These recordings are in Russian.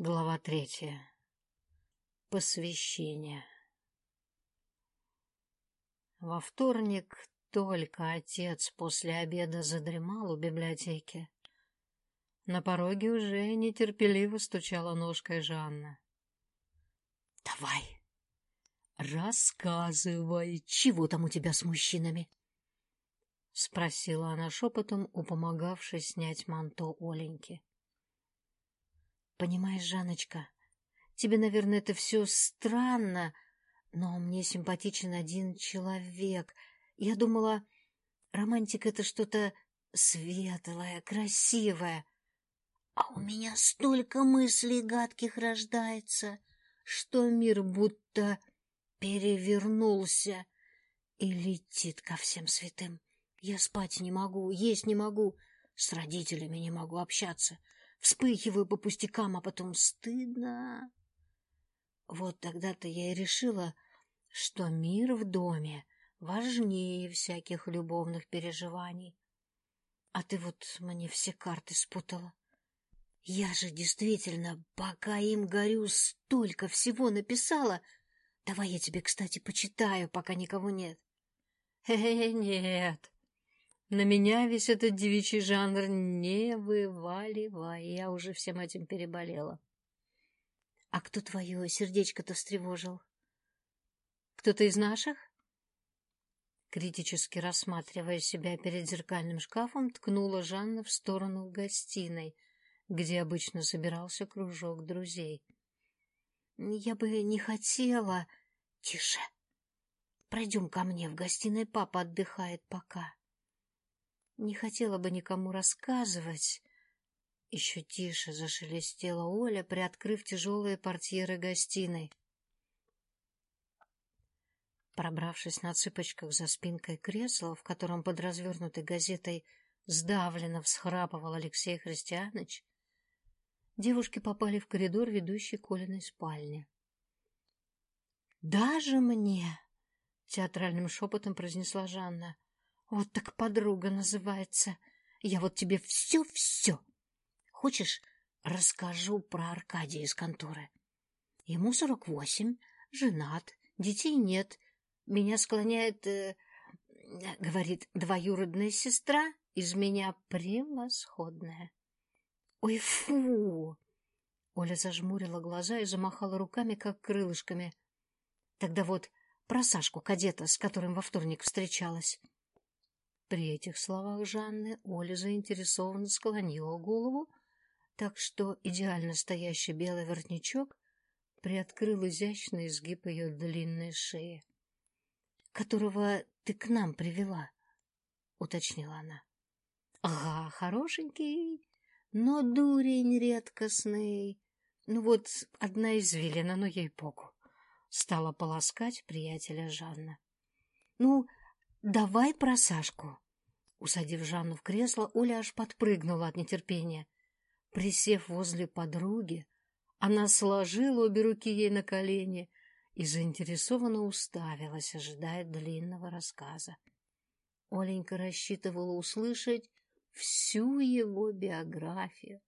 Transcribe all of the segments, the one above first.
Глава третья. Посвящение. Во вторник только отец после обеда задремал у библиотеки. На пороге уже нетерпеливо стучала ножкой Жанна. — Давай, рассказывай, чего там у тебя с мужчинами? — спросила она шепотом у помогавшей снять манто Оленьки. Понимаешь, Жанночка, тебе, наверное, это все странно, но мне симпатичен один человек. Я думала, романтика — это что-то светлое, красивое. А у меня столько мыслей гадких рождается, что мир будто перевернулся и летит ко всем святым. Я спать не могу, есть не могу, с родителями не могу общаться — Вспыхиваю по пустякам, а потом стыдно. Вот тогда-то я и решила, что мир в доме важнее всяких любовных переживаний. А ты вот мне все карты спутала. Я же действительно, пока им горю, столько всего написала. Давай я тебе, кстати, почитаю, пока никого нет. Э, -э нет, на меня весь этот девичий жанр не вываливай, я уже всем этим переболела. А кто твое сердечко-то встревожил? Кто-то из наших? Критически рассматривая себя перед зеркальным шкафом, ткнула Жанна в сторону гостиной, где обычно собирался кружок друзей. Я бы не хотела... Тише! Пройдем ко мне, в гостиной папа отдыхает пока. Не хотела бы никому рассказывать. Еще тише зашелестела Оля, приоткрыв тяжелые портьеры гостиной. Пробравшись на цыпочках за спинкой кресла, в котором под развернутой газетой сдавленно всхрапывал Алексей Христианович, девушки попали в коридор, ведущий к Олиной спальне. «Даже мне!» — театральным шепотом произнесла Жанна — вот так подруга называется. Я вот тебе все-все. Хочешь, расскажу про Аркадия из конторы? Ему сорок восемь, женат, детей нет. Меня склоняет, э, говорит, двоюродная сестра, из меня превосходная. Ой, фу! Оля зажмурила глаза и замахала руками, как крылышками. Тогда вот про Сашку, кадета, с которым во вторник встречалась. При этих словах Жанны Оля заинтересованно склонила голову, так что идеально стоящий белый воротничок приоткрыл изящный изгиб ее длинной шеи. — Которого ты к нам привела, — уточнила она. — Ага, хорошенький, но дурень редкостный. Ну вот одна извилина, но ей-богу. Стала полоскать приятеля Жанна. — Ну, Давай про Сашку. Усадив Жанну в кресло, Оля аж подпрыгнула от нетерпения. Присев возле подруги, она сложила обе руки ей на колени и заинтересованно уставилась, ожидая длинного рассказа. Оленька рассчитывала услышать всю его биографию,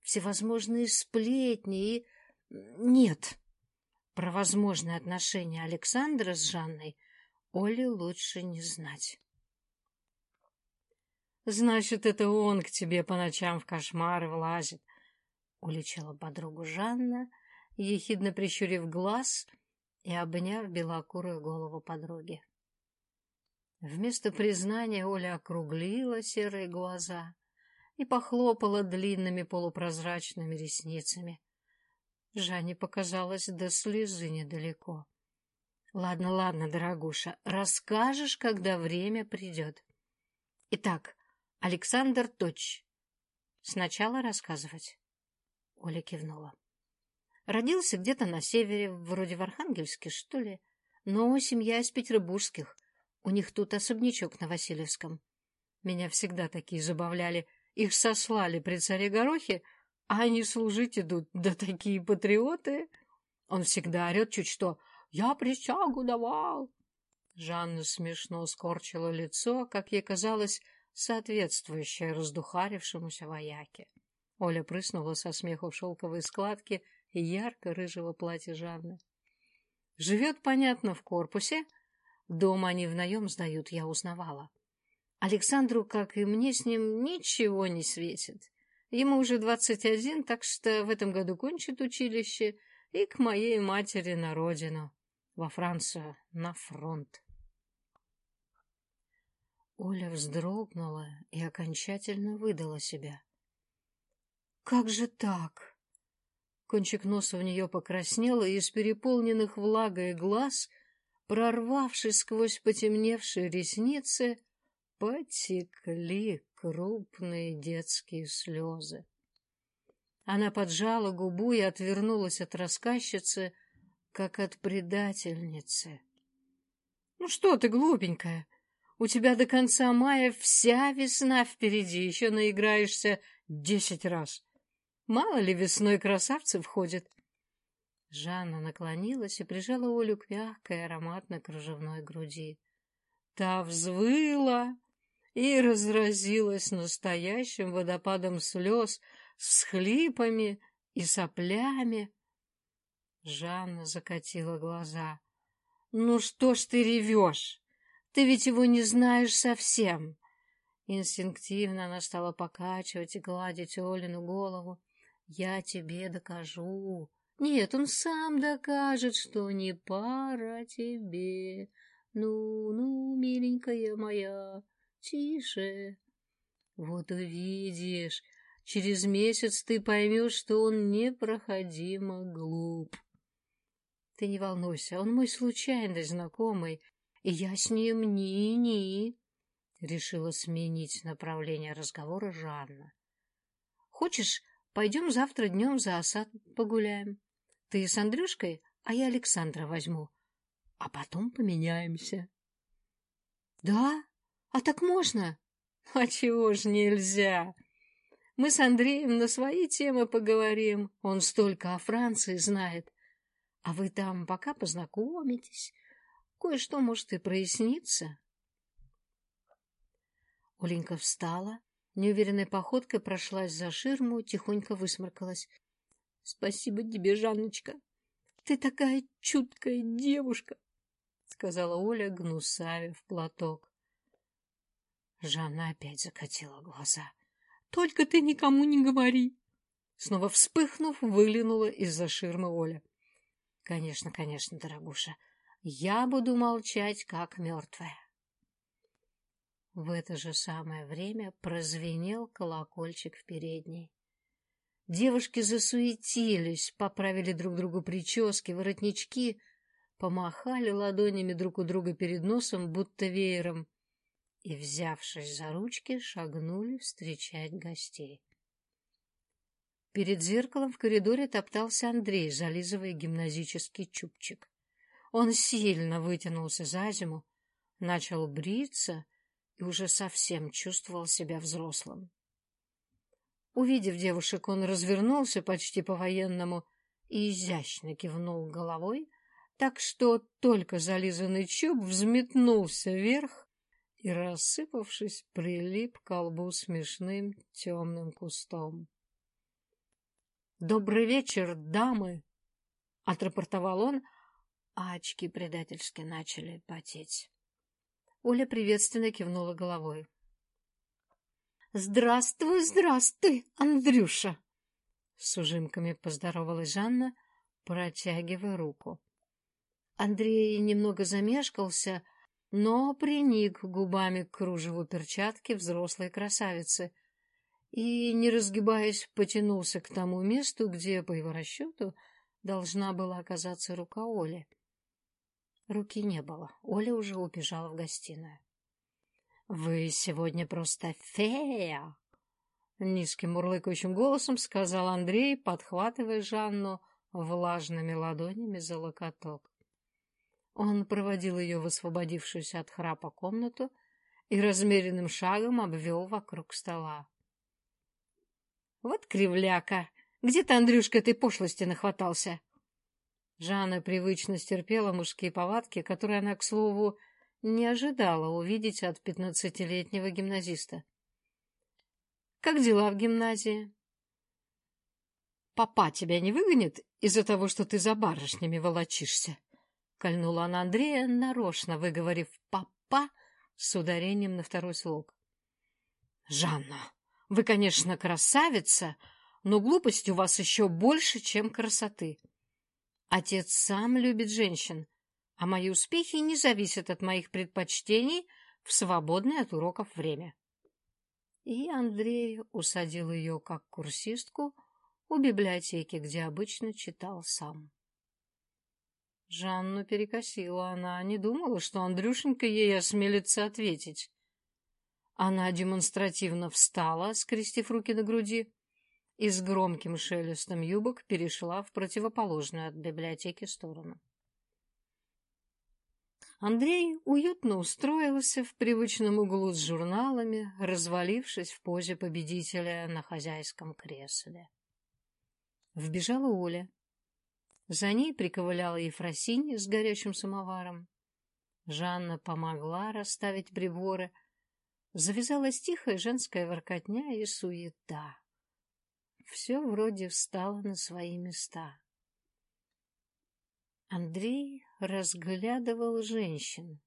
всевозможные сплетни и... Нет, про возможные отношения Александра с Жанной Оле лучше не знать. «Значит, это он к тебе по ночам в кошмары влазит», — уличила подругу Жанна, ехидно прищурив глаз и обняв белокурую голову подруги. Вместо признания Оля округлила серые глаза и похлопала длинными полупрозрачными ресницами. Жанне показалось до слезы недалеко. Ладно, ладно, дорогуша, расскажешь, когда время придет. Итак, Александр Точ. Сначала рассказывать. Оля кивнула. Родился где-то на севере, вроде в Архангельске, что ли. Но семья из петербургских. У них тут особнячок на Васильевском. Меня всегда такие забавляли. Их сослали при царе Горохе, а они служить идут. Да такие патриоты! Он всегда орет чуть что я присягу давал. Жанна смешно скорчила лицо, как ей казалось, соответствующее раздухарившемуся вояке. Оля прыснула со смеху в шелковые складки ярко-рыжего платья Жанны. Живет, понятно, в корпусе. Дом они внаем сдают, я узнавала. Александру, как и мне, с ним ничего не светит. Ему уже двадцать один, так что в этом году кончит училище и к моей матери на родину, во Францию, на фронт. Оля вздрогнула и окончательно выдала себя. «Как же так?» Кончик носа у нее покраснел, и из переполненных влагой глаз, прорвавшись сквозь потемневшие ресницы, потекли крупные детские слезы. Она поджала губу и отвернулась от рассказчицы, как от предательницы. — Ну что ты, глупенькая, у тебя до конца мая вся весна впереди, еще наиграешься десять раз. Мало ли весной красавцы входят. Жанна наклонилась и прижала Олю к мягкой ароматно-кружевной груди. Та взвыла и разразилась настоящим водопадом слез с хлипами и соплями. Жанна закатила глаза. — Ну что ж ты ревешь? Ты ведь его не знаешь совсем. Инстинктивно она стала покачивать и гладить Олину голову. Я тебе докажу. Нет, он сам докажет, что не пара тебе. Ну, ну, миленькая моя, тише. Вот увидишь, через месяц ты поймешь, что он непроходимо глуп. Ты не волнуйся, он мой случайный знакомый, и я с ним ни-ни. Решила сменить направление разговора Жанна. Хочешь, Пойдем завтра днем за осад погуляем. Ты с Андрюшкой, а я Александра возьму. А потом поменяемся. Да? А так можно? А чего ж нельзя? Мы с Андреем на свои темы поговорим. Он столько о Франции знает. А вы там пока познакомитесь. Кое-что может и проясниться. Оленька встала, Неуверенной походкой прошлась за ширму, тихонько высморкалась. — Спасибо тебе, Жанночка. Ты такая чуткая девушка, — сказала Оля, гнусавив платок. Жанна опять закатила глаза. — Только ты никому не говори. Снова вспыхнув, выглянула из-за ширмы Оля. — Конечно, конечно, дорогуша, я буду молчать, как мертвая. В это же самое время прозвенел колокольчик в передней. Девушки засуетились, поправили друг другу прически, воротнички, помахали ладонями друг у друга перед носом, будто веером, и, взявшись за ручки, шагнули встречать гостей. Перед зеркалом в коридоре топтался Андрей, зализывая гимназический чубчик. Он сильно вытянулся за зиму, начал бриться — и уже совсем чувствовал себя взрослым. Увидев девушек, он развернулся почти по-военному и изящно кивнул головой, так что только зализанный чуб взметнулся вверх и, рассыпавшись, прилип к колбу смешным темным кустом. «Добрый вечер, дамы!» — отрапортовал он, а очки предательски начали потеть. Оля приветственно кивнула головой. «Здравствуй, здравствуй, Андрюша!» С ужимками поздоровалась Жанна, протягивая руку. Андрей немного замешкался, но приник губами к кружеву перчатки взрослой красавицы и, не разгибаясь, потянулся к тому месту, где, по его расчету, должна была оказаться рука Оли. Руки не было. Оля уже убежала в гостиную. — Вы сегодня просто фея! — низким мурлыкающим голосом сказал Андрей, подхватывая Жанну влажными ладонями за локоток. Он проводил ее в освободившуюся от храпа комнату и размеренным шагом обвел вокруг стола. — Вот кривляка! Где ты, Андрюшка, этой пошлости нахватался? Жанна привычно стерпела мужские повадки, которые она, к слову, не ожидала увидеть от пятнадцатилетнего гимназиста. «Как дела в гимназии?» папа тебя не выгонит из-за того, что ты за барышнями волочишься? Кольнула она Андрея, нарочно выговорив «папа» с ударением на второй слог. «Жанна, вы, конечно, красавица, но глупости у вас еще больше, чем красоты. Отец сам любит женщин, а мои успехи не зависят от моих предпочтений в свободное от уроков время». И Андрей усадил ее как курсистку у библиотеки, где обычно читал сам. Жанну перекосила. Она не думала, что Андрюшенька ей осмелится ответить. Она демонстративно встала, скрестив руки на груди, и с громким шелестом юбок перешла в противоположную от библиотеки сторону. Андрей уютно устроился в привычном углу с журналами, развалившись в позе победителя на хозяйском кресле. Вбежала Оля. За ней приковыляла Ефросинь с горячим самоваром. Жанна помогла расставить приборы. Завязалась тихая женская воркотня и суета. Все вроде встало на свои места. Андрей разглядывал женщин.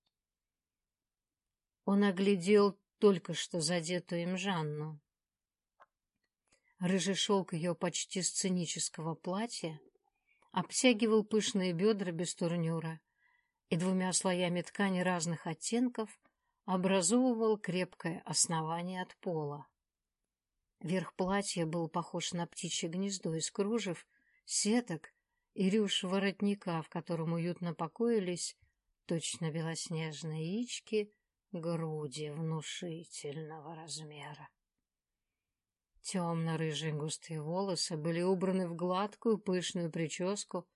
Он оглядел только что задетую им Жанну. Рыжий шелк ее почти сценического платья обтягивал пышные бедра без турнюра и двумя слоями ткани разных оттенков образовывал крепкое основание от пола. Верх платья был похож на птичье гнездо из кружев, сеток и рюш воротника, в котором уютно покоились точно белоснежные яички груди внушительного размера. Темно-рыжие густые волосы были убраны в гладкую пышную прическу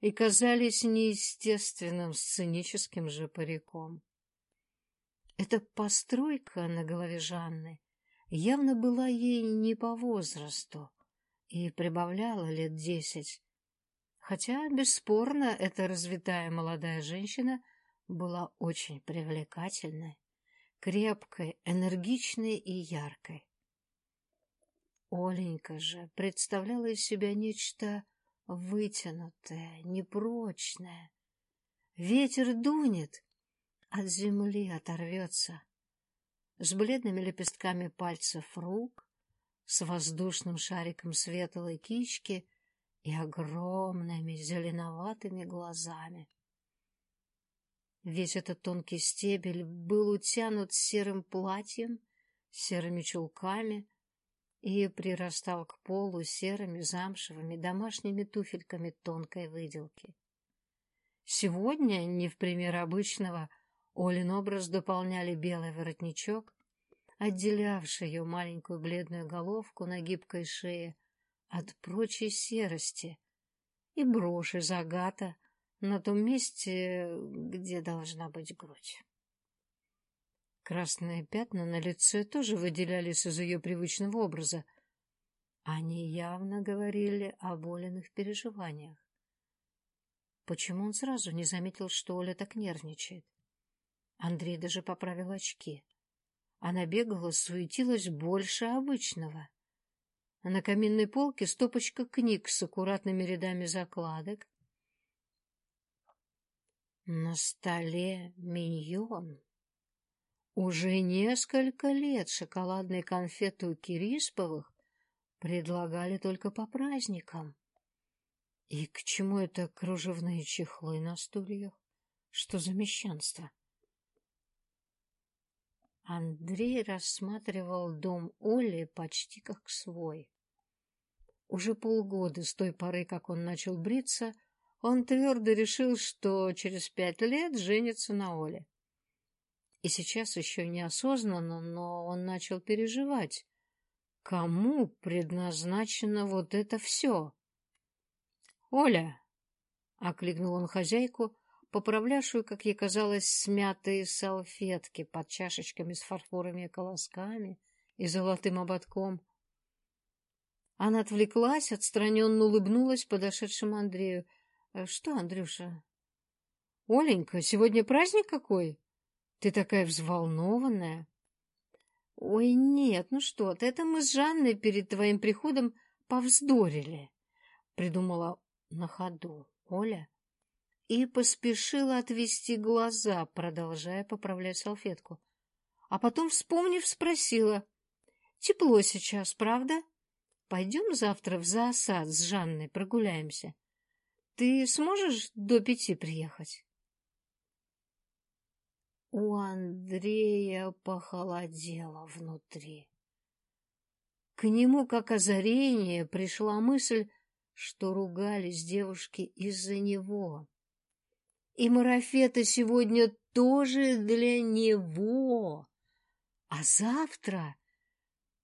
и казались неестественным сценическим же париком. Эта постройка на голове Жанны явно была ей не по возрасту и прибавляла лет десять, хотя, бесспорно, эта развитая молодая женщина была очень привлекательной, крепкой, энергичной и яркой. Оленька же представляла из себя нечто вытянутое, непрочное. Ветер дунет, от земли оторвется. С бледными лепестками пальцев рук, с воздушным шариком светлой кички и огромными зеленоватыми глазами. Весь этот тонкий стебель был утянут серым платьем, серыми чулками, и прирастал к полу серыми замшевыми домашними туфельками тонкой выделки. Сегодня, не в пример обычного, Олин образ дополняли белый воротничок, отделявший ее маленькую бледную головку на гибкой шее от прочей серости, и брошь из агата на том месте, где должна быть грудь. Красные пятна на лице тоже выделялись из ее привычного образа. Они явно говорили о боленных переживаниях. Почему он сразу не заметил, что Оля так нервничает? Андрей даже поправил очки. Она бегала, суетилась больше обычного. На каминной полке стопочка книг с аккуратными рядами закладок. На столе миньон. Уже несколько лет шоколадные конфеты у Кирисповых предлагали только по праздникам. И к чему это кружевные чехлы на стульях? Что за мещанство? Андрей рассматривал дом Оли почти как свой. Уже полгода с той поры, как он начал бриться, он твердо решил, что через пять лет женится на Оле. И сейчас еще неосознанно, но он начал переживать. Кому предназначено вот это все? «Оля!» — окликнул он хозяйку, поправлявшую, как ей казалось, смятые салфетки под чашечками с фарфоровыми колосками и золотым ободком. Она отвлеклась, отстраненно улыбнулась подошедшему Андрею. — Что, Андрюша? — Оленька, сегодня праздник какой? Ты такая взволнованная. Ой, нет, ну что ты, это мы с Жанной перед твоим приходом повздорили. придумала на ходу Оля и поспешила отвести глаза, продолжая поправлять салфетку. А потом, вспомнив, спросила. — Тепло сейчас, правда? Пойдем завтра в зоосад с Жанной прогуляемся. Ты сможешь до пяти приехать? У Андрея похолодело внутри. К нему, как озарение, пришла мысль, что ругались девушки из-за него. И марафета сегодня тоже для него. А завтра...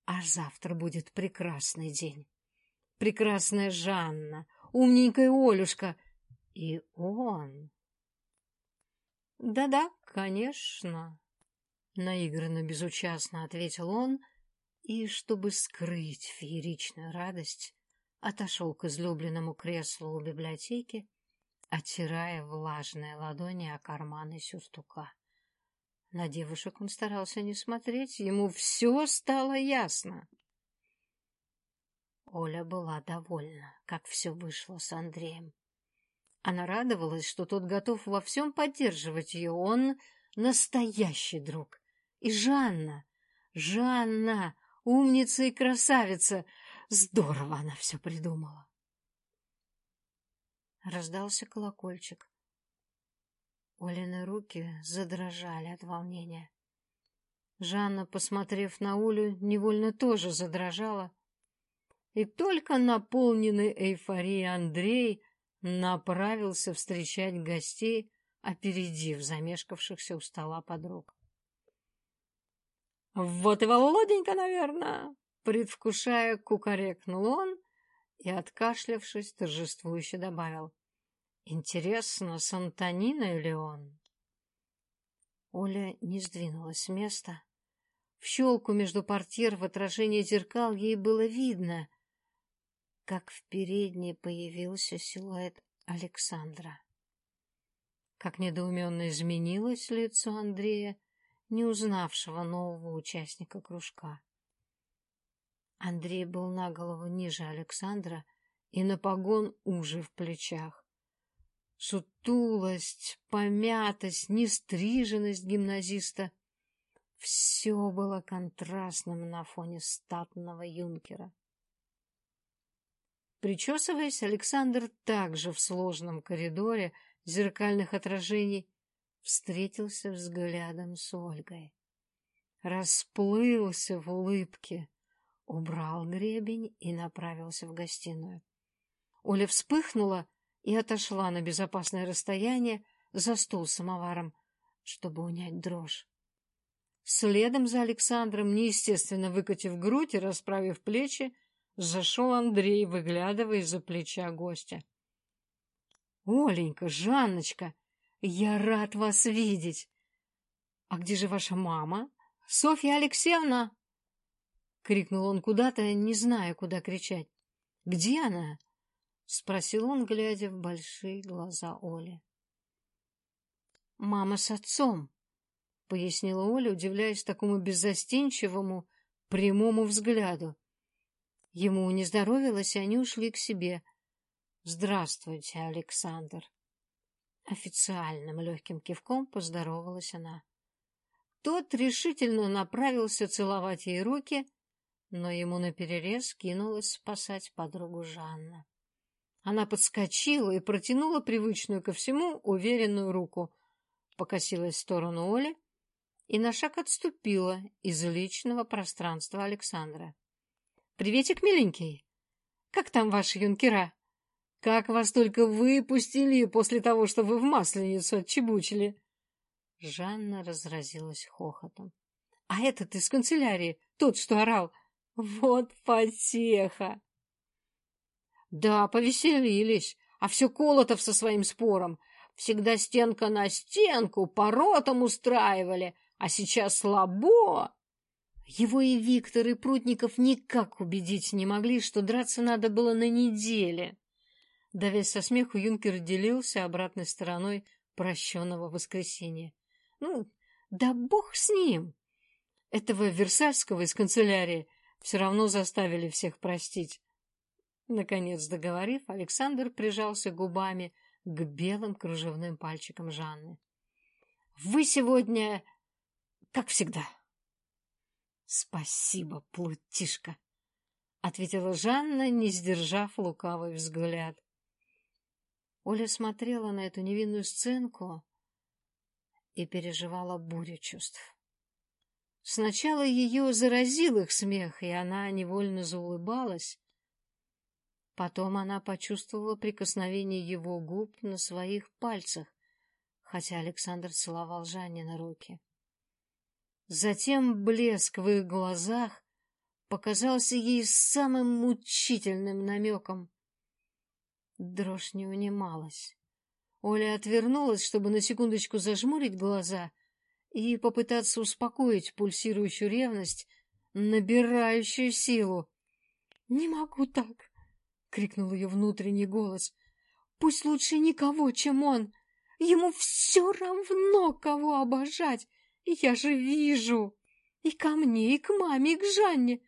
А завтра будет прекрасный день. Прекрасная Жанна, умненькая Олюшка. И он... «Да-да, конечно», — наигранно безучастно ответил он, и, чтобы скрыть фееричную радость, отошел к излюбленному креслу у библиотеки, оттирая влажные ладони о карманы сюртука. На девушек он старался не смотреть, ему все стало ясно. Оля была довольна, как все вышло с Андреем. Она радовалась, что тот готов во всем поддерживать ее. Он настоящий друг. И Жанна, Жанна, умница и красавица. Здорово она все придумала. Раздался колокольчик. Олины руки задрожали от волнения. Жанна, посмотрев на Улю, невольно тоже задрожала. И только наполненный эйфорией Андрей направился встречать гостей, опередив замешкавшихся у стола подруг. «Вот и Володенька, наверное!» Предвкушая, кукарекнул он и, откашлявшись, торжествующе добавил. «Интересно, с Антониной ли он?» Оля не сдвинулась с места. В щелку между портьер в отражении зеркал ей было видно, как в передней появился силуэт Александра. Как недоуменно изменилось лицо Андрея, не узнавшего нового участника кружка. Андрей был на голову ниже Александра и на погон уже в плечах. Сутулость, помятость, нестриженность гимназиста — все было контрастным на фоне статного юнкера. Причесываясь, Александр также в сложном коридоре зеркальных отражений встретился взглядом с Ольгой. Расплылся в улыбке, убрал гребень и направился в гостиную. Оля вспыхнула и отошла на безопасное расстояние за стол с самоваром, чтобы унять дрожь. Следом за Александром, неестественно выкатив грудь и расправив плечи, Зашел Андрей, выглядывая из-за плеча гостя. — Оленька, Жанночка, я рад вас видеть. — А где же ваша мама? — Софья Алексеевна! — крикнул он куда-то, не зная, куда кричать. — Где она? — спросил он, глядя в большие глаза Оли. — Мама с отцом, — пояснила Оля, удивляясь такому беззастенчивому, прямому взгляду. Ему не здоровилось, и они ушли к себе. «Здравствуйте, Александр!» Официальным легким кивком поздоровалась она. Тот решительно направился целовать ей руки, но ему наперерез кинулась спасать подругу Жанна. Она подскочила и протянула привычную ко всему уверенную руку, покосилась в сторону Оли и на шаг отступила из личного пространства Александра. Приветик, миленький. Как там ваши юнкера? Как вас только выпустили после того, что вы в масленицу отчебучили? Жанна разразилась хохотом. А этот из канцелярии, тот, что орал, вот потеха. Да, повеселились, а все Колотов со своим спором. Всегда стенка на стенку, по ротам устраивали, а сейчас слабо. Его и Виктор, и Прутников никак убедить не могли, что драться надо было на неделе. Давясь со смеху, юнкер делился обратной стороной прощенного воскресенья. Ну, да бог с ним! Этого Версальского из канцелярии все равно заставили всех простить. Наконец договорив, Александр прижался губами к белым кружевным пальчикам Жанны. «Вы сегодня, как всегда». «Спасибо, плутишка», — ответила Жанна, не сдержав лукавый взгляд. Оля смотрела на эту невинную сценку и переживала бурю чувств. Сначала ее заразил их смех, и она невольно заулыбалась. Потом она почувствовала прикосновение его губ на своих пальцах, хотя Александр целовал Жанне на руки. Затем блеск в их глазах показался ей самым мучительным намеком. Дрожь не унималась. Оля отвернулась, чтобы на секундочку зажмурить глаза и попытаться успокоить пульсирующую ревность, набирающую силу. — Не могу так! — крикнул ее внутренний голос. — Пусть лучше никого, чем он! Ему все равно, кого обожать! Я же вижу! И ко мне, и к маме, и к Жанне!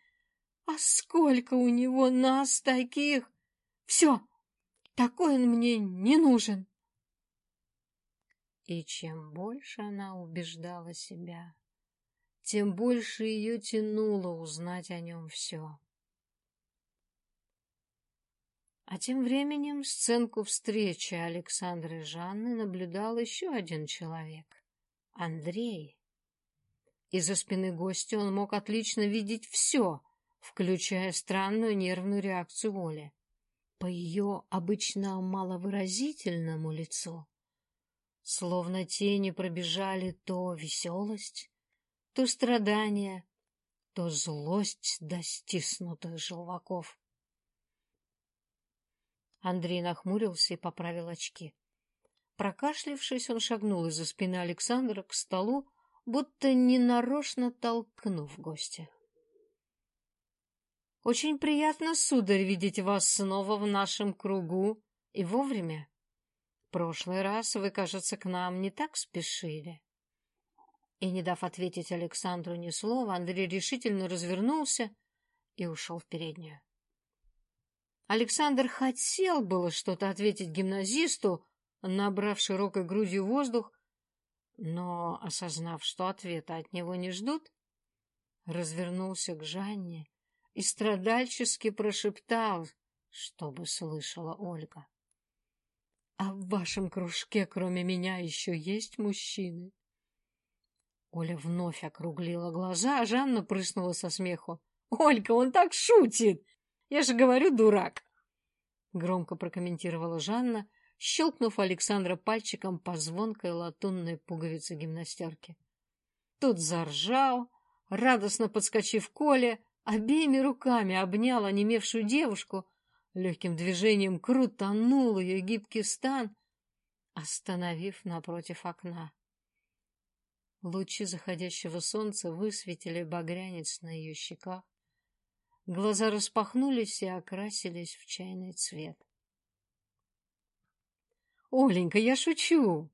А сколько у него нас таких! Все! Такой он мне не нужен! И чем больше она убеждала себя, тем больше ее тянуло узнать о нем все. А тем временем сценку встречи Александра и Жанны наблюдал еще один человек — Андрей. Из-за спины гостя он мог отлично видеть все, включая странную нервную реакцию Оли. По ее обычно маловыразительному лицу Словно тени пробежали то веселость, то страдание, то злость до стиснутых желваков. Андрей нахмурился и поправил очки. Прокашлившись, он шагнул из-за спины Александра к столу, будто ненарочно толкнув гостя. — Очень приятно, сударь, видеть вас снова в нашем кругу и вовремя прошлый раз вы, кажется, к нам не так спешили. И, не дав ответить Александру ни слова, Андрей решительно развернулся и ушел в переднюю. Александр хотел было что-то ответить гимназисту, набрав широкой грудью воздух, но, осознав, что ответа от него не ждут, развернулся к Жанне и страдальчески прошептал, чтобы слышала Ольга. А в вашем кружке, кроме меня, еще есть мужчины? Оля вновь округлила глаза, а Жанна прыснула со смеху. — Ольга, он так шутит! Я же говорю, дурак! Громко прокомментировала Жанна, щелкнув Александра пальчиком по звонкой латунной пуговице гимнастерки. Тут заржал, радостно подскочив Коле, обеими руками обнял онемевшую девушку, легким движением крутанул ее гибкий стан, остановив напротив окна. Лучи заходящего солнца высветили багрянец на ее щеках. Глаза распахнулись и окрасились в чайный цвет. — Оленька, я шучу!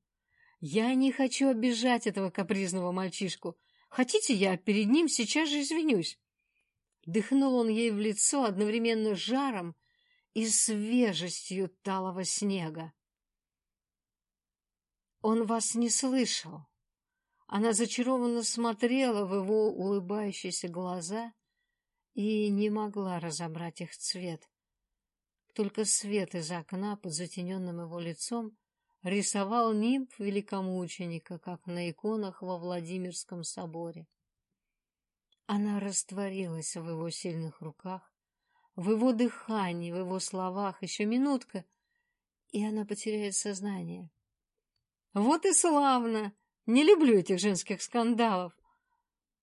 Я не хочу обижать этого капризного мальчишку. Хотите, я перед ним сейчас же извинюсь? Дыхнул он ей в лицо одновременно жаром и свежестью талого снега. Он вас не слышал. Она зачарованно смотрела в его улыбающиеся глаза и не могла разобрать их цвет. Только свет из окна под затененным его лицом рисовал нимб великомученика, как на иконах во Владимирском соборе. Она растворилась в его сильных руках, в его дыхании, в его словах еще минутка, и она потеряет сознание. «Вот и славно! Не люблю этих женских скандалов!»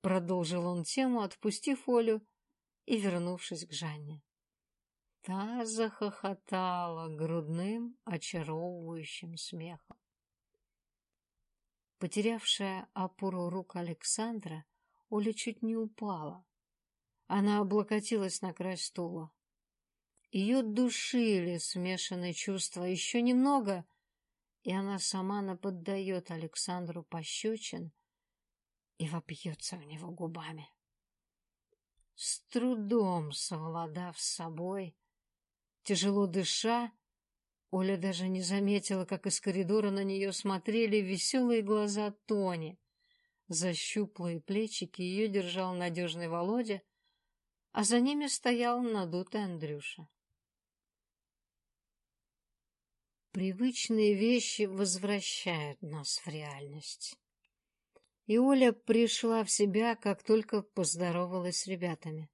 Продолжил он тему, отпустив Олю и вернувшись к Жанне. Та захохотала грудным, очаровывающим смехом. Потерявшая опору рук Александра, Оля чуть не упала. Она облокотилась на край стула. Ее душили смешанные чувства. Еще немного, и она сама наподдает Александру пощечин и вопьется в него губами. С трудом совладав с собой, Тяжело дыша, Оля даже не заметила, как из коридора на нее смотрели веселые глаза Тони. За щуплые плечики ее держал надежный Володя, а за ними стоял надутый Андрюша. Привычные вещи возвращают нас в реальность. И Оля пришла в себя, как только поздоровалась с ребятами.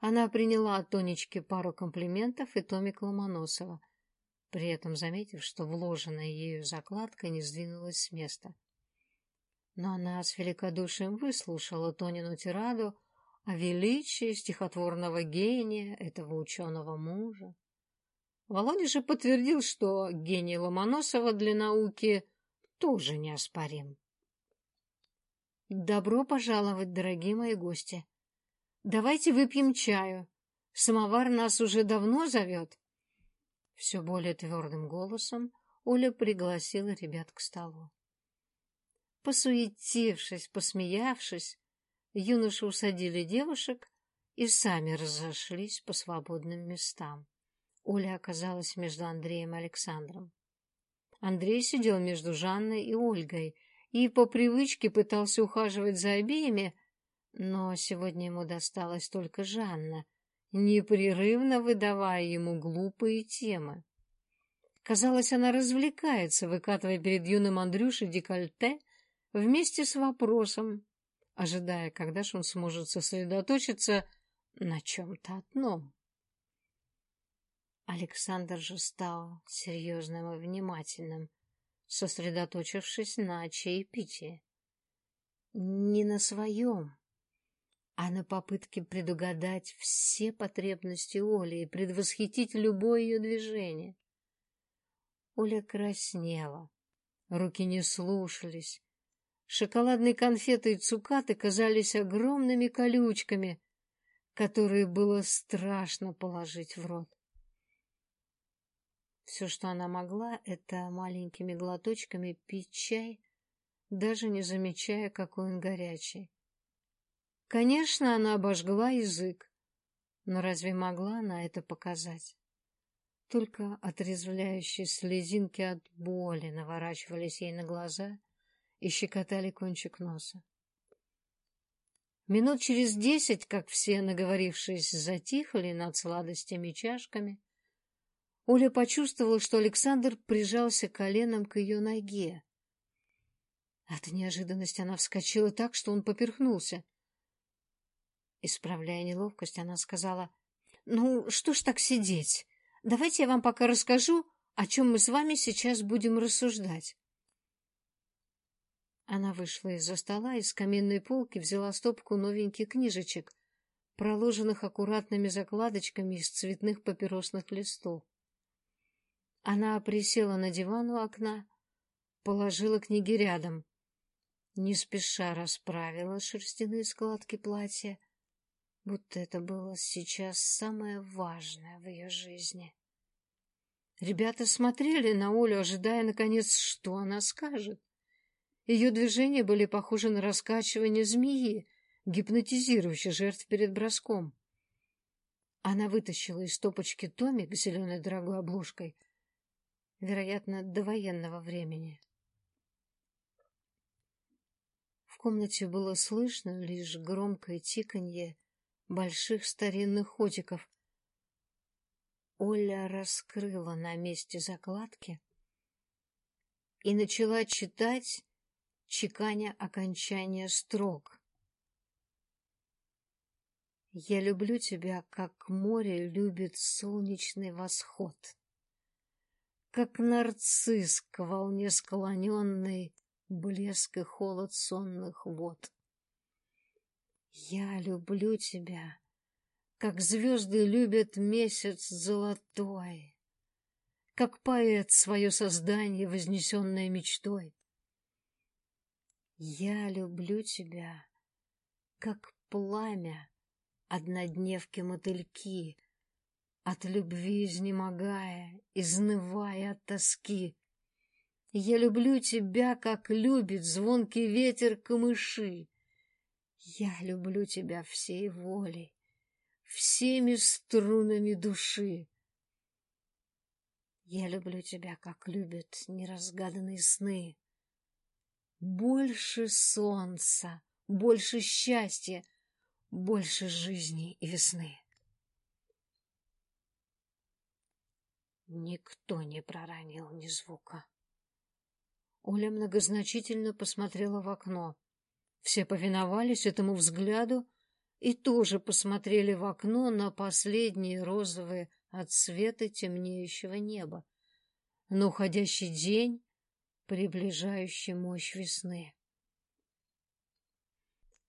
Она приняла от Тонечки пару комплиментов и Томик Ломоносова, при этом заметив, что вложенная ею закладка не сдвинулась с места. Но она с великодушием выслушала Тонину тираду о величии стихотворного гения этого ученого мужа. Володя же подтвердил, что гений Ломоносова для науки тоже неоспорим. Добро пожаловать, дорогие мои гости. Давайте выпьем чаю. Самовар нас уже давно зовет. Все более твердым голосом Оля пригласила ребят к столу. Посуетившись, посмеявшись, юноши усадили девушек и сами разошлись по свободным местам. Оля оказалась между Андреем и Александром. Андрей сидел между Жанной и Ольгой и по привычке пытался ухаживать за обеими, но сегодня ему досталась только Жанна, непрерывно выдавая ему глупые темы. Казалось, она развлекается, выкатывая перед юным Андрюшей декольте вместе с вопросом, ожидая, когда же он сможет сосредоточиться на чем-то одном. Александр же стал серьезным и внимательным, сосредоточившись на чаепитии. Не на своем, а на попытке предугадать все потребности Оли и предвосхитить любое ее движение. Оля краснела, руки не слушались. Шоколадные конфеты и цукаты казались огромными колючками, которые было страшно положить в рот. Все, что она могла, это маленькими глоточками пить чай, даже не замечая, какой он горячий. Конечно, она обожгла язык, но разве могла она это показать? Только отрезвляющие слезинки от боли наворачивались ей на глаза и щекотали кончик носа. Минут через десять, как все, наговорившись, затихли над сладостями и чашками, Оля почувствовала, что Александр прижался коленом к ее ноге. От неожиданности она вскочила так, что он поперхнулся. Исправляя неловкость, она сказала, «Ну, что ж так сидеть? Давайте я вам пока расскажу, о чем мы с вами сейчас будем рассуждать». Она вышла из-за стола и с каменной полки взяла стопку новеньких книжечек, проложенных аккуратными закладочками из цветных папиросных листов. Она присела на диван у окна, положила книги рядом. Не спеша расправила шерстяные складки платья, будто это было сейчас самое важное в ее жизни. Ребята смотрели на Олю, ожидая, наконец, что она скажет. Ее движения были похожи на раскачивание змеи, гипнотизирующей жертв перед броском. Она вытащила из стопочки томик с зеленой дорогой обложкой — вероятно, до военного времени. В комнате было слышно лишь громкое тиканье больших старинных ходиков. Оля раскрыла на месте закладки и начала читать, чеканя окончания строк. «Я люблю тебя, как море любит солнечный восход» как нарцисс к волне склоненный, блеск и холод сонных вод. Я люблю тебя, как звезды любят месяц золотой, как поэт свое создание, вознесенное мечтой. Я люблю тебя, как пламя однодневки мотыльки, от любви изнемогая, изнывая от тоски. Я люблю тебя, как любит звонкий ветер камыши. Я люблю тебя всей волей, всеми струнами души. Я люблю тебя, как любят неразгаданные сны. Больше солнца, больше счастья, больше жизни и весны. Никто не проронил ни звука. Оля многозначительно посмотрела в окно. Все повиновались этому взгляду и тоже посмотрели в окно на последние розовые отсветы темнеющего неба, на уходящий день, приближающий мощь весны.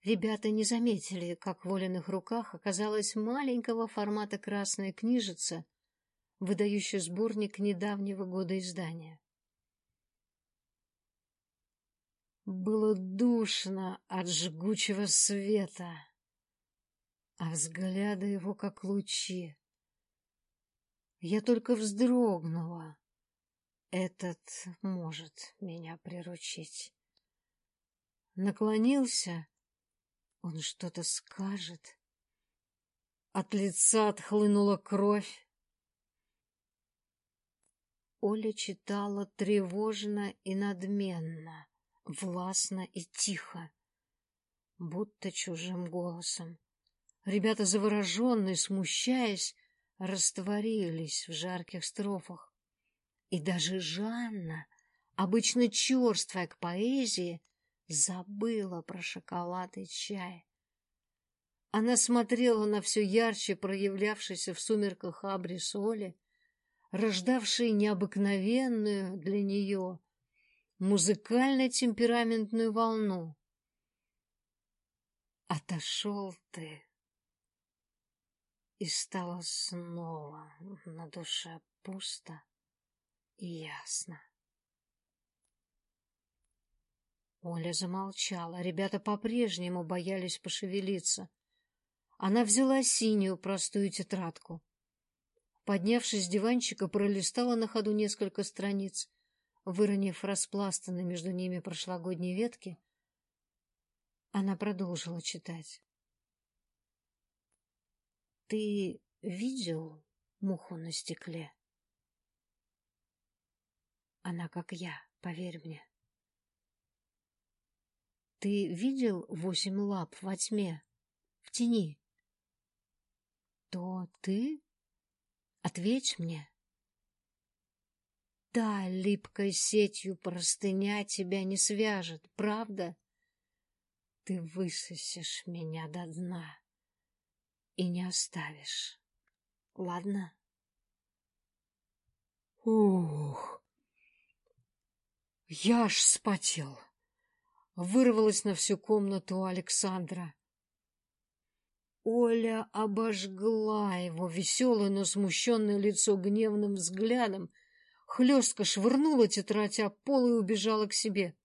Ребята не заметили, как в Олиных руках оказалась маленького формата красная книжица, выдающая сборник недавнего года издания. Было душно от жгучего света, а взгляды его как лучи. Я только вздрогнула. Этот может меня приручить. Наклонился, он что-то скажет. От лица отхлынула кровь. Оля читала тревожно и надменно властно и тихо, будто чужим голосом. Ребята, завороженные, смущаясь, растворились в жарких строфах. И даже Жанна, обычно черствая к поэзии, забыла про шоколад и чай. Она смотрела на все ярче проявлявшийся в сумерках абрис Оли, рождавший необыкновенную для нее музыкально-темпераментную волну. Отошел ты, и стало снова на душе пусто и ясно. Оля замолчала, ребята по-прежнему боялись пошевелиться. Она взяла синюю простую тетрадку. Поднявшись с диванчика, пролистала на ходу несколько страниц Выронив распластанные между ними прошлогодние ветки, она продолжила читать. «Ты видел муху на стекле?» Она как я, поверь мне. Ты видел восемь лап во тьме, в тени? То ты? Ответь мне. Та липкой сетью простыня тебя не свяжет, правда? Ты высосешь меня до дна и не оставишь, ладно? Ух! Я аж спотел. Вырвалась на всю комнату Александра. Оля обожгла его веселое, но смущенное лицо гневным взглядом — хлестко швырнула тетрадь о пол и убежала к себе.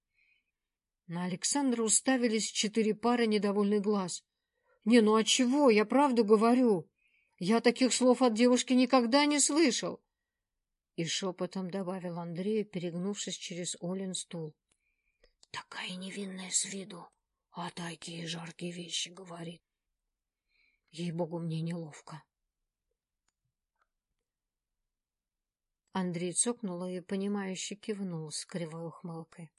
На Александра уставились четыре пары недовольных глаз. — Не, ну а чего? Я правду говорю. Я таких слов от девушки никогда не слышал. И шепотом добавил Андрей, перегнувшись через Олин стул. — Такая невинная с виду, а такие жаркие вещи говорит. Ей-богу, мне неловко. Андрей цокнул и, понимающе кивнул с кривой ухмылкой.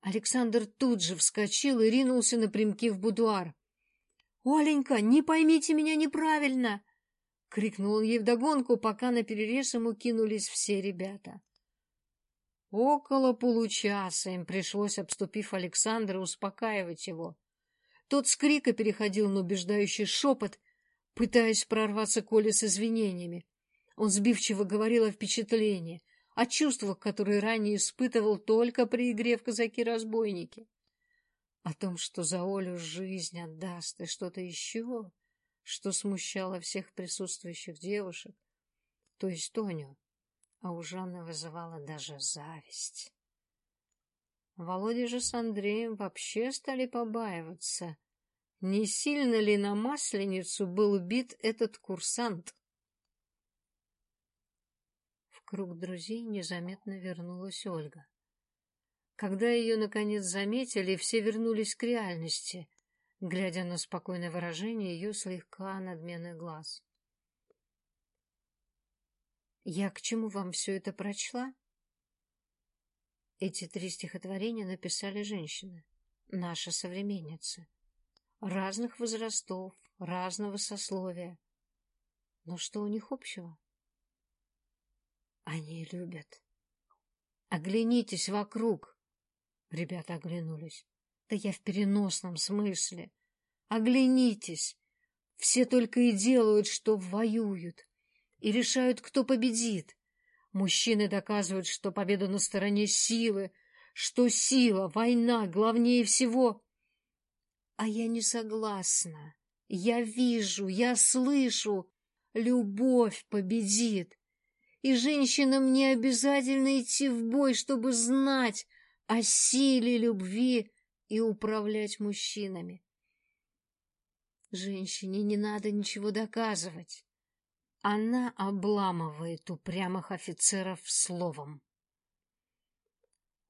Александр тут же вскочил и ринулся напрямки в будуар. — Оленька, не поймите меня неправильно! — крикнул он ей вдогонку, пока на перерез ему кинулись все ребята. Около получаса им пришлось, обступив Александра, успокаивать его. Тот с крика переходил на убеждающий шепот, пытаясь прорваться к Оле с извинениями. Он сбивчиво говорил о впечатлении, о чувствах, которые ранее испытывал только при игре в казаки-разбойники. О том, что за Олю жизнь отдаст, и что-то еще, что смущало всех присутствующих девушек, то есть Тоню, а у Жанны вызывала даже зависть. Володя же с Андреем вообще стали побаиваться, не сильно ли на Масленицу был убит этот курсант круг друзей незаметно вернулась Ольга. Когда ее, наконец, заметили, все вернулись к реальности, глядя на спокойное выражение ее слегка надменный глаз. Я к чему вам все это прочла? Эти три стихотворения написали женщины, наши современницы, разных возрастов, разного сословия. Но что у них общего? Они любят. Оглянитесь вокруг. Ребята оглянулись. Да я в переносном смысле. Оглянитесь. Все только и делают, что воюют. И решают, кто победит. Мужчины доказывают, что победа на стороне силы, что сила, война главнее всего. А я не согласна. Я вижу, я слышу. Любовь победит. И женщинам не обязательно идти в бой, чтобы знать о силе любви и управлять мужчинами. Женщине не надо ничего доказывать. Она обламывает упрямых офицеров словом.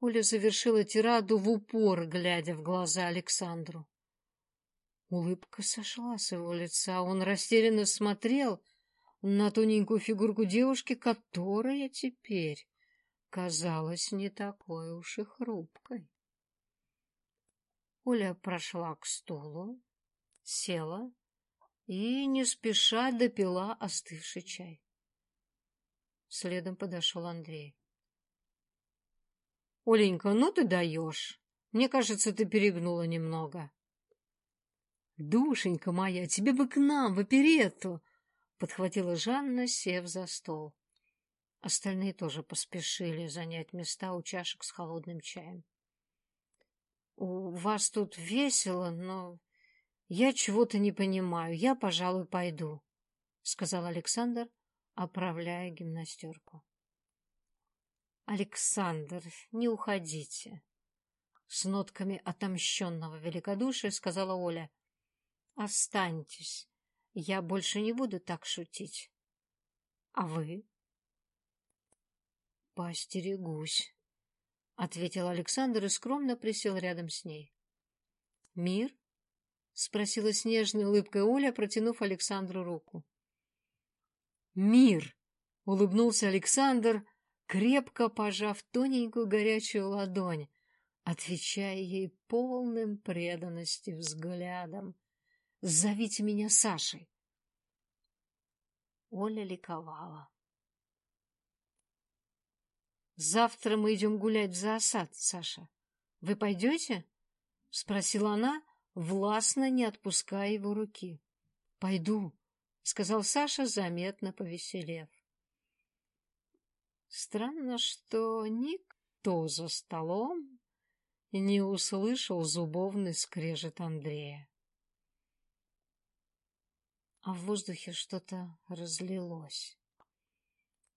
Оля завершила тираду в упор, глядя в глаза Александру. Улыбка сошла с его лица. Он растерянно смотрел на тоненькую фигурку девушки, которая теперь казалась не такой уж и хрупкой. Оля прошла к стулу, села и не спеша допила остывший чай. Следом подошел Андрей. — Оленька, ну ты даешь. Мне кажется, ты перегнула немного. — Душенька моя, тебе бы к нам, в оперетту! — подхватила Жанна, сев за стол. Остальные тоже поспешили занять места у чашек с холодным чаем. — У вас тут весело, но я чего-то не понимаю. Я, пожалуй, пойду, — сказал Александр, оправляя гимнастерку. — Александр, не уходите. С нотками отомщенного великодушия сказала Оля. — Останьтесь. Я больше не буду так шутить. — А вы? — Поостерегусь, — ответил Александр и скромно присел рядом с ней. — Мир? — спросила с нежной улыбкой Оля, протянув Александру руку. «Мир!» — улыбнулся Александр, крепко пожав тоненькую горячую ладонь, отвечая ей полным преданности взглядом. «Зовите меня Сашей!» Оля ликовала. «Завтра мы идем гулять в зоосад, Саша. Вы пойдете?» — спросила она, — властно не отпуская его руки. — Пойду, — сказал Саша, заметно повеселев. Странно, что никто за столом не услышал зубовный скрежет Андрея. А в воздухе что-то разлилось.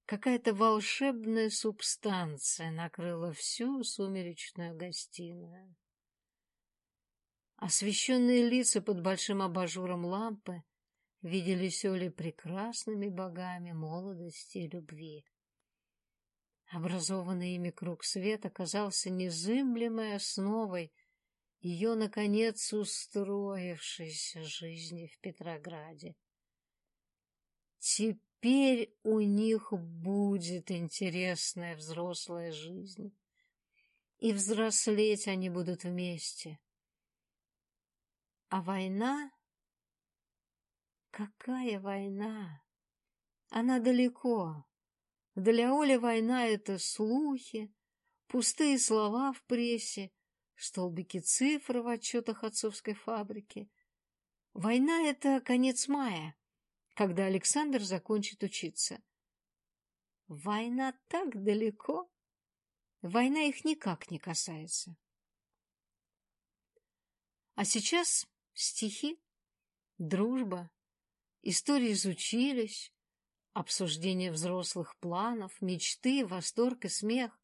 Какая-то волшебная субстанция накрыла всю сумеречную гостиную. Освещенные лица под большим абажуром лампы виделись Оле прекрасными богами молодости и любви. Образованный ими круг света казался незыблемой основой ее, наконец, устроившейся жизни в Петрограде. Теперь у них будет интересная взрослая жизнь, и взрослеть они будут вместе. А война? Какая война? Она далеко. Для Оли война — это слухи, пустые слова в прессе, столбики цифр в отчетах отцовской фабрики. Война — это конец мая, когда Александр закончит учиться. Война так далеко. Война их никак не касается. А сейчас стихи, дружба, истории изучились, обсуждение взрослых планов, мечты, восторг и смех.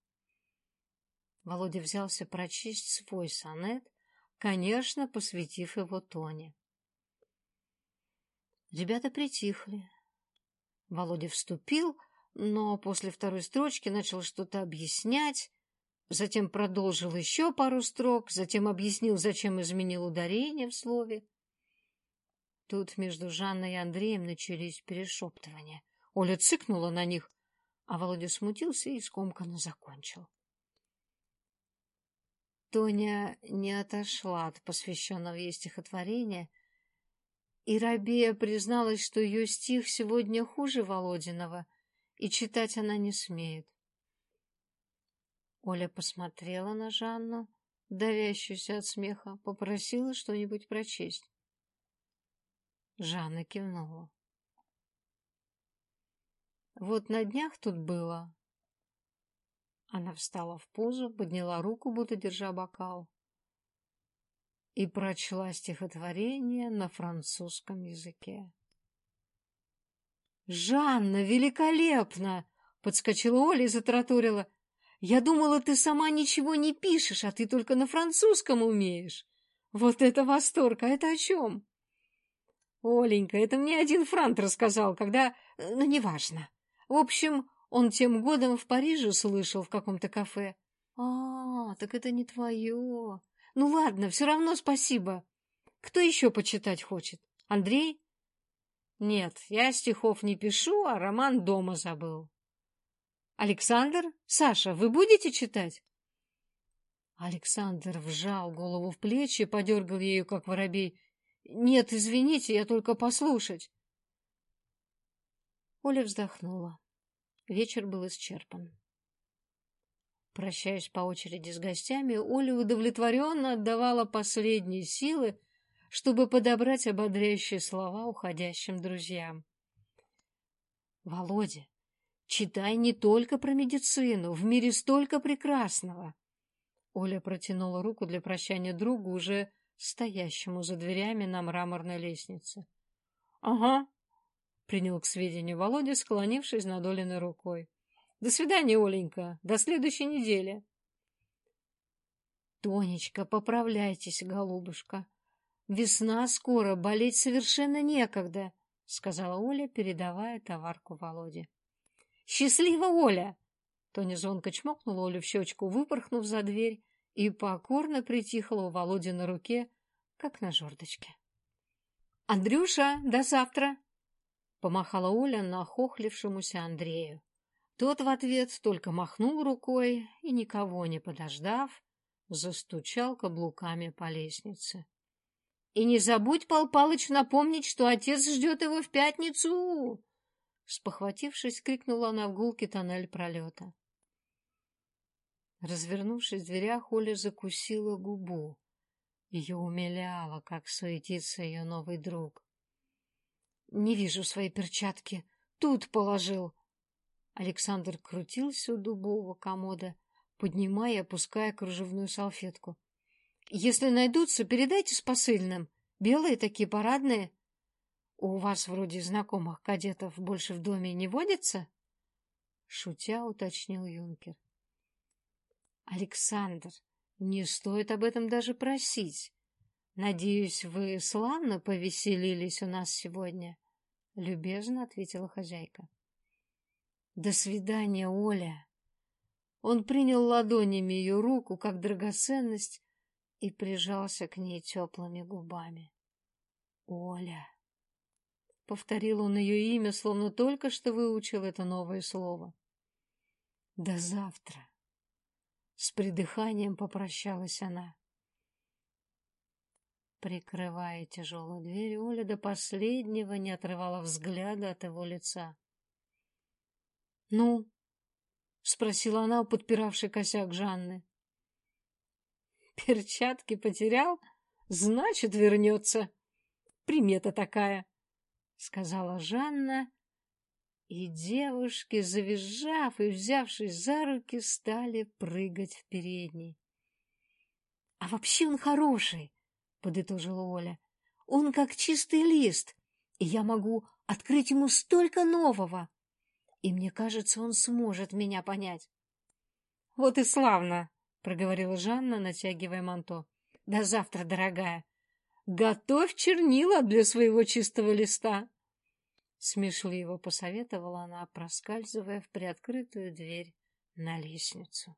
Володя взялся прочесть свой сонет, конечно, посвятив его Тоне. Ребята притихли. Володя вступил, но после второй строчки начал что-то объяснять, затем продолжил еще пару строк, затем объяснил, зачем изменил ударение в слове. Тут между Жанной и Андреем начались перешептывания. Оля цыкнула на них, А Володя смутился и скомканно закончил. Тоня не отошла от посвященного ей стихотворения, и Рабея призналась, что ее стих сегодня хуже Володиного, и читать она не смеет. Оля посмотрела на Жанну, давящуюся от смеха, попросила что-нибудь прочесть. Жанна кивнула. Вот на днях тут было. Она встала в позу, подняла руку, будто держа бокал, и прочла стихотворение на французском языке. «Жанна, великолепно!» — подскочила Оля и затраторила. «Я думала, ты сама ничего не пишешь, а ты только на французском умеешь. Вот это восторг! А это о чем?» «Оленька, это мне один франт рассказал, когда... Ну, неважно. В общем, он тем годом в Париже слышал в каком-то кафе. А, так это не твое. Ну ладно, все равно спасибо. Кто еще почитать хочет? Андрей? Нет, я стихов не пишу, а роман дома забыл. Александр? Саша, вы будете читать? Александр вжал голову в плечи, подергал ею, как воробей. Нет, извините, я только послушать. Оля вздохнула. Вечер был исчерпан. Прощаясь по очереди с гостями, Оля удовлетворенно отдавала последние силы, чтобы подобрать ободряющие слова уходящим друзьям. «Володя, читай не только про медицину, в мире столько прекрасного!» Оля протянула руку для прощания другу, уже стоящему за дверями на мраморной лестнице. «Ага, принял к сведению Володя, склонившись над Олиной рукой. До свидания, Оленька, до следующей недели. Тонечка, поправляйтесь, голубушка. Весна скоро, болеть совершенно некогда, сказала Оля, передавая товарку Володе. Счастливо, Оля! Тоня звонко чмокнула Олю в щечку, выпорхнув за дверь, и покорно притихла у Володи на руке, как на жердочке. «Андрюша, до завтра!» Помахала Оля нахохлившемуся Андрею. Тот в ответ только махнул рукой и, никого не подождав, застучал каблуками по лестнице. — И не забудь, Пал Палыч, напомнить, что отец ждет его в пятницу! Спохватившись, крикнула она в гулке тоннель пролета. Развернувшись в дверях, Оля закусила губу. Ее умиляло, как суетится ее новый друг. Не вижу свои перчатки. Тут положил. Александр крутился у дубового комода, поднимая и опуская кружевную салфетку. Если найдутся, передайте с посыльным. Белые такие парадные. У вас вроде знакомых кадетов больше в доме не водится? Шутя уточнил юнкер. Александр, не стоит об этом даже просить. Надеюсь, вы славно повеселились у нас сегодня. — любезно ответила хозяйка. «До свидания, Оля!» Он принял ладонями ее руку, как драгоценность, и прижался к ней теплыми губами. «Оля!» Повторил он ее имя, словно только что выучил это новое слово. «До завтра!» С придыханием попрощалась она. Прикрывая тяжелую дверь, Оля до последнего не отрывала взгляда от его лица. — Ну? — спросила она, подпиравший косяк Жанны. — Перчатки потерял? Значит, вернется. Примета такая, — сказала Жанна, и девушки, завизжав и взявшись за руки, стали прыгать в передней. — А вообще он хороший, подытожила Оля. Он как чистый лист, и я могу открыть ему столько нового. И мне кажется, он сможет меня понять. — Вот и славно, — проговорила Жанна, натягивая манто. — До завтра, дорогая. Готовь чернила для своего чистого листа. Смешливо посоветовала она, проскальзывая в приоткрытую дверь на лестницу.